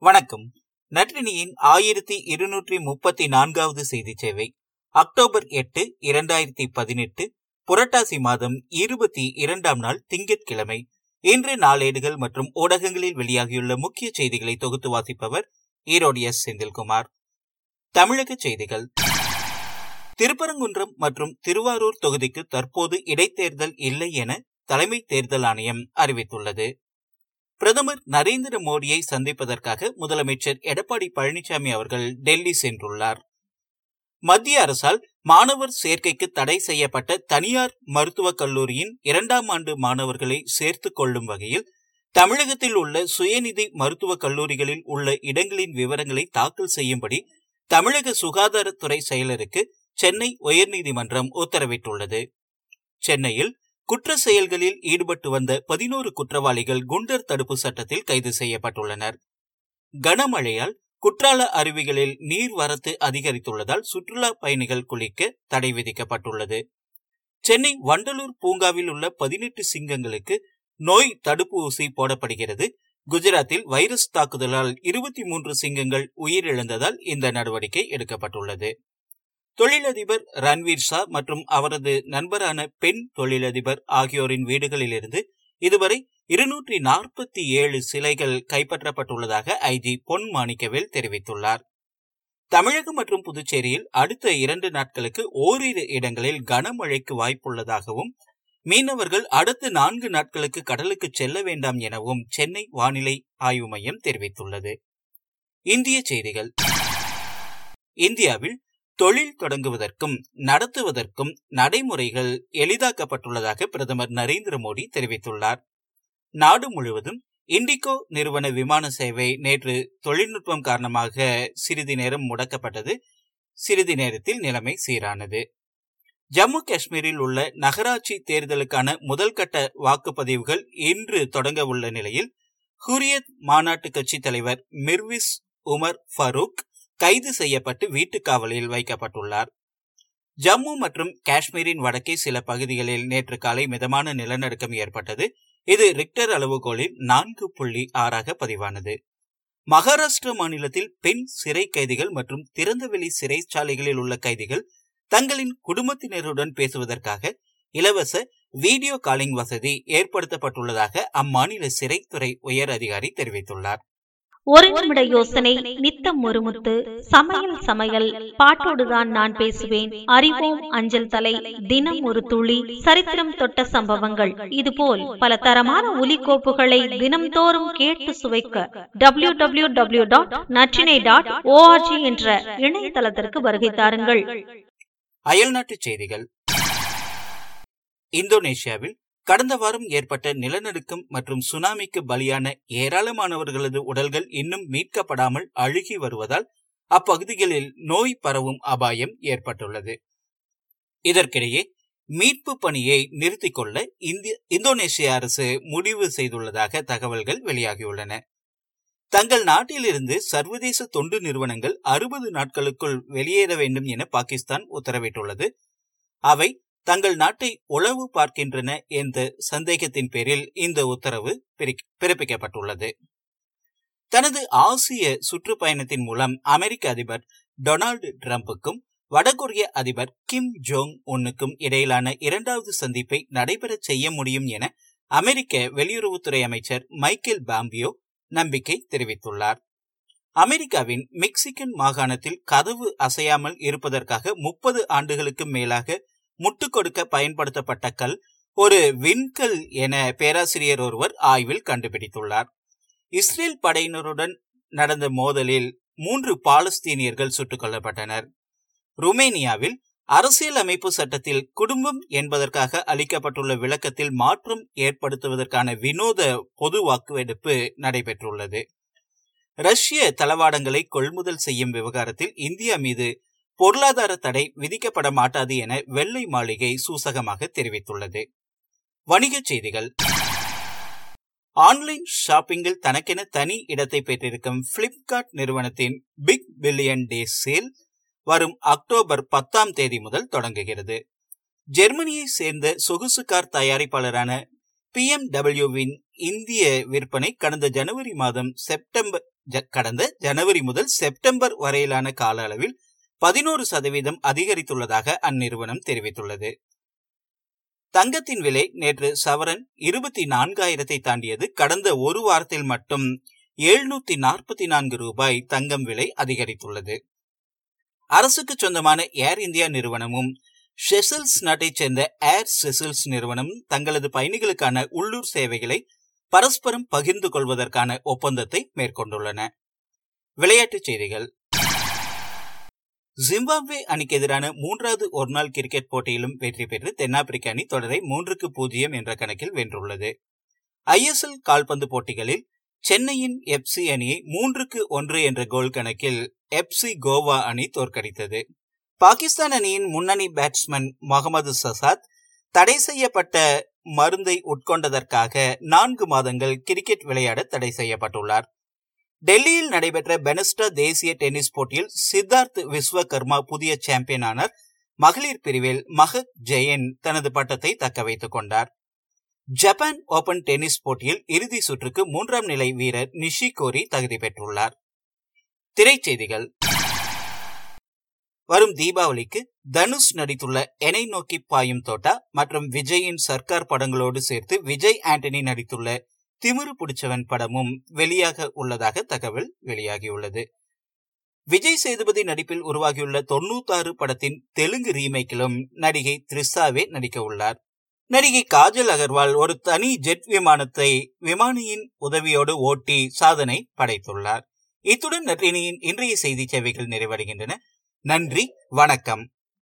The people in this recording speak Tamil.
வணக்கம். நற்றினியின் ஆயிரத்தி இருநூற்றி முப்பத்தி நான்காவது செய்தி சேவை அக்டோபர் எட்டு இரண்டாயிரத்தி பதினெட்டு புரட்டாசி மாதம் இருபத்தி இரண்டாம் நாள் திங்கட்கிழமை. இன்று நாளேடுகள் மற்றும் ஊடகங்களில் வெளியாகியுள்ள முக்கிய செய்திகளை தொகுத்து வாசிப்பவர் ஈரோடு எஸ். செந்தில்குமார். தமிழக செய்திகள். திருப்பரங்குன்றம் மற்றும் திருவாரூர் தொகுதிக்கு தற்போது இடைத்தேர்தல் இல்லை என தலைமை தேர்தல் ஆணையம் அறிவித்துள்ளது. பிரதமர் நரேந்திர மோடியை சந்திப்பதற்காக முதலமைச்சர் எடப்பாடி பழனிசாமி அவர்கள் டெல்லி சென்றுள்ளார். மத்திய அரசால் மாணவர் சேர்க்கைக்கு தடை செய்யப்பட்ட தனியார் மருத்துவக் கல்லூரியின் இரண்டாம் ஆண்டு மாணவர்களை சேர்த்துக் கொள்ளும் வகையில் தமிழகத்தில் உள்ள சுயநிதி மருத்துவக் கல்லூரிகளில் உள்ள இடங்களின் விவரங்களை தாக்கல் செய்யும்படி தமிழக சுகாதாரத்துறை செயலருக்கு சென்னை உயர்நீதிமன்றம் உத்தரவிட்டுள்ளது. சென்னையில் குற்ற செயல்களில் ஈடுபட்டு வந்த பதினோரு குற்றவாளிகள் குண்டர் தடுப்பு சட்டத்தில் கைது செய்யப்பட்டுள்ளனர். கனமழையால் குற்றால அருவிகளில் நீர்வரத்து அதிகரித்துள்ளதால் சுற்றுலா பயணிகள் குளிக்க தடை விதிக்கப்பட்டுள்ளது. சென்னை வண்டலூர் பூங்காவில் உள்ள பதினெட்டு சிங்கங்களுக்கு நோய் தடுப்பு ஊசி போடப்படுகிறது. குஜராத்தில் வைரஸ் தாக்குதலால் இருபத்தி மூன்று சிங்கங்கள் உயிரிழந்ததால் இந்த நடவடிக்கை எடுக்கப்பட்டுள்ளது. தொழிலதிபர் ரன்வீர் ஷா மற்றும் அவரது நண்பரான பெண் தொழிலதிபர் ஆகியோரின் வீடுகளிலிருந்து இதுவரை இருநூற்றி நாற்பத்தி ஏழு சிலைகள் கைப்பற்றப்பட்டுள்ளதாக ஐஜி பொன் மாணிக்கவேல் தெரிவித்துள்ளார். தமிழகம் மற்றும் புதுச்சேரியில் அடுத்த இரண்டு நாட்களுக்கு ஓரிரு இடங்களில் கனமழைக்கு வாய்ப்புள்ளதாகவும் மீனவர்கள் அடுத்த நான்கு நாட்களுக்கு கடலுக்கு செல்ல வேண்டாம் எனவும் சென்னை வானிலை ஆய்வு மையம் தெரிவித்துள்ளது. இந்திய செய்திகள். இந்தியாவில் தொழில் தொடங்குவதற்கும் நடத்துவதற்கும் நடைமுறைகள் எளிதாக்கப்பட்டுள்ளதாக பிரதமர் நரேந்திர மோடி தெரிவித்துள்ளார். நாடு முழுவதும் இண்டிகோ நிறுவன விமான சேவை நேற்று தொழில்நுட்பம் காரணமாக சிறிது நேரம் முடக்கப்பட்டது. சிறிது நேரத்தில் நிலைமை சீரானது. ஜம்மு காஷ்மீரில் உள்ள நகராட்சி தேர்தலுக்கான முதல்கட்ட வாக்குப்பதிவுகள் இன்று தொடங்க உள்ள நிலையில் ஹுரியத் மாநாட்டு கட்சி தலைவர் மிர்விஸ் உமர் ஃபரூக் கைது செய்யப்பட்டு வீட்டுக்காவலில் வைக்கப்பட்டுள்ளார். ஜம்மு மற்றும் காஷ்மீரின் வடக்கே சில பகுதிகளில் நேற்று காலை மிதமான நிலநடுக்கம் ஏற்பட்டது. இது ரிக்டர் அளவுகோலில் நான்கு புள்ளி ஆறாக பதிவானது. மகாராஷ்டிர மாநிலத்தில் பெண் சிறை கைதிகள் மற்றும் திறந்தவெளி சிறைச்சாலைகளில் உள்ள கைதிகள் தங்களின் குடும்பத்தினருடன் பேசுவதற்காக இலவச வீடியோ காலிங் வசதி ஏற்படுத்தப்பட்டுள்ளதாக அம்மாநில சிறைத்துறை உயர் அதிகாரி தெரிவித்துள்ளார். ஒரு நிமிட யோசனை நித்தம் ஒருமுத்து சமையல் சமையல் பாட்டோடுதான் நான் பேசுவேன். அறிவோம் அஞ்சல் தலை தினம் ஒரு துளி சரித்திரம் தொட்ட சம்பவங்கள். இதுபோல் பல தரமான ஒலிகோப்புகளை தினம்தோறும் கேட்டு சுவைக்க W W W dot Natrinai dot ORG என்ற இணையதளத்திற்கு வருகை தாருங்கள். அயல்நாட்டு செய்திகள். இந்தோனேஷியாவில் கடந்த வாரம் ஏற்பட்ட நிலநடுக்கம் மற்றும் சுனாமிக்கு பலியான ஏராளமானவர்களது உடல்கள் இன்னும் மீட்கப்படாமல் அழுகி வருவதால் அப்பகுதிகளில் நோய் பரவும் அபாயம் ஏற்பட்டுள்ளது. இதற்கிடையே மீட்பு பணியை நிறுத்திக் கொள்ள இந்திய இந்தோனேஷிய அரசு முடிவு செய்துள்ளதாக தகவல்கள் வெளியாகியுள்ளன. தங்கள் நாட்டிலிருந்து சர்வதேச தொண்டு நிறுவனங்கள் அறுபது நாட்களுக்குள் வெளியேற வேண்டும் என பாகிஸ்தான் உத்தரவிட்டுள்ளது. அவை தங்கள் நாட்டை உளவு பார்க்கின்றன என்ற சந்தேகத்தின் பேரில் இந்த உத்தரவு பிறப்பிக்கப்பட்டுள்ளது. தனது ஆசிய சுற்றுப்பயணத்தின் மூலம் அமெரிக்க அதிபர் டொனால்டு டிரம்புக்கும் வடகொரிய அதிபர் கிம் ஜோங் உன்னுக்கும் இடையிலான இரண்டாவது சந்திப்பை நடைபெற செய்ய முடியும் என அமெரிக்க வெளியுறவுத்துறை அமைச்சர் மைக்கேல் பாம்பியோ நம்பிக்கை தெரிவித்துள்ளார். அமெரிக்காவின் மெக்சிகன் மாகாணத்தில் கதவு அசையாமல் இருப்பதற்காக முப்பது ஆண்டுகளுக்கு மேலாக முட்டு கொடுக்க பயன்படுத்தப்பட்ட கல் ஒரு விண்கல் என பேராசிரியர் ஒருவர் ஆய்வில் கண்டுபிடித்துள்ளார். இஸ்ரேல் படையினருடன் நடந்த மோதலில் மூன்று பாலஸ்தீனியர்கள் சுட்டுக் கொல்லப்பட்டனர். ருமேனியாவில் அரசியல் அமைப்பு சட்டத்தில் குடும்பம் என்பதற்காக அளிக்கப்பட்டுள்ள விளக்கத்தில் மாற்றம் ஏற்படுத்துவதற்கான வினோத பொது வாக்குவெடுப்பு நடைபெற்றுள்ளது. ரஷ்ய தளவாடங்களை கொள்முதல் செய்யும் விவகாரத்தில் இந்தியா மீது பொருளாதார தடை விதிக்கப்பட மாட்டாது என வெள்ளை மாளிகை சூசகமாக தெரிவித்துள்ளது. வணிகச் செய்திகள். ஆன்லைன் ஷாப்பிங்கில் தனக்கென தனி இடத்தை பெற்றிருக்கும் பிளிப்கார்ட் நிறுவனத்தின் பிக் பில்லியன் டே சேல் வரும் அக்டோபர் பத்தாம் தேதி முதல் தொடங்குகிறது. ஜெர்மனியை சேர்ந்த சொகுசு கார் தயாரிப்பாளரான பி எம் டபிள்யூவின் இந்திய விற்பனை கடந்த ஜனவரி மாதம் செப்டம்பர் கடந்த ஜனவரி முதல் செப்டம்பர் வரையிலான கால அளவில் பதினோரு சதவீதம் அதிகரித்துள்ளதாக அந்நிறுவனம் தெரிவித்துள்ளது. தங்கத்தின் விலை நேற்று சவரன் இருபத்தி நான்காயிரத்தை தாண்டியது கடந்த ஒரு வாரத்தில் மட்டும் எழுநூத்தி நாற்பத்தி நான்கு ரூபாய் தங்கம் விலை அதிகரித்துள்ளது. அரசுக்கு சொந்தமான ஏர் இந்தியா நிறுவனமும் ஷெசல்ஸ் நாட்டைச் சேர்ந்த ஏர் செசல்ஸ் நிறுவனம் தங்களது பயணிகளுக்கான உள்ளூர் சேவைகளை பரஸ்பரம் பகிர்ந்து கொள்வதற்கான ஒப்பந்தத்தை மேற்கொண்டுள்ளன. விளையாட்டுச் செய்திகள். ஜிம்பாப்வே அணிக்கு எதிரான மூன்றாவது ஒருநாள் கிரிக்கெட் போட்டியிலும் வெற்றி பெற்று தென்னாப்பிரிக்க அணி தொடரை மூன்றுக்கு பூஜ்ஜியம் என்ற கணக்கில் வென்றுள்ளது. ஐஎஸ்எல் கால்பந்து போட்டிகளில் சென்னையின் எப்சி அணியை மூன்றுக்கு ஒன்று என்ற கோல் கணக்கில் எப்சி கோவா அணி தோற்கடித்தது. பாகிஸ்தான் அணியின் முன்னணி பேட்ஸ்மேன் முகமது சசாத் தடை செய்யப்பட்ட மருந்தை உட்கொண்டதற்காக நான்கு மாதங்கள் கிரிக்கெட் விளையாட தடை செய்யப்பட்டுள்ளார். டெல்லியில் நடைபெற்ற பெனஸ்டா தேசிய டென்னிஸ் போட்டியில் சித்தார்த் விஸ்வகர்மா புதிய சாம்பியன் ஆனார். மகளிர் பிரிவில் மகக் ஜெயன் தனது பட்டத்தை தக்க வைத்துக் கொண்டார். ஜப்பான் ஓபன் டென்னிஸ் போட்டியில் இறுதி சுற்றுக்கு மூன்றாம் நிலை வீரர் நிஷிகோரி தகுதி பெற்றுள்ளார். திரைச்செய்திகள் வரும் தீபாவளிக்கு தனுஷ் நடித்துள்ள எனை நோக்கி பாயும் தோட்டா மற்றும் விஜயின் சர்க்கார் படங்களோடு சேர்த்து விஜய் ஆண்டனி நடித்துள்ள திமிரு பிடிச்சவன் படமும் வெளியாக உள்ளதாக தகவல் வெளியாகியுள்ளது. விஜய் சேதுபதி நடிப்பில் உருவாகியுள்ள தொண்ணூத்தாறு படத்தின் தெலுங்கு ரீமேக்கிலும் நடிகை த்ரிஷாவே நடிக்க உள்ளார். நடிகை காஜல் அகர்வால் ஒரு தனி ஜெட் விமானத்தை விமானியின் உதவியோடு ஓட்டி சாதனை படைத்துள்ளார். இத்துடன் நற்றினியின் இன்றைய செய்தி சேவைகள் நிறைவடைகின்றன. நன்றி வணக்கம்.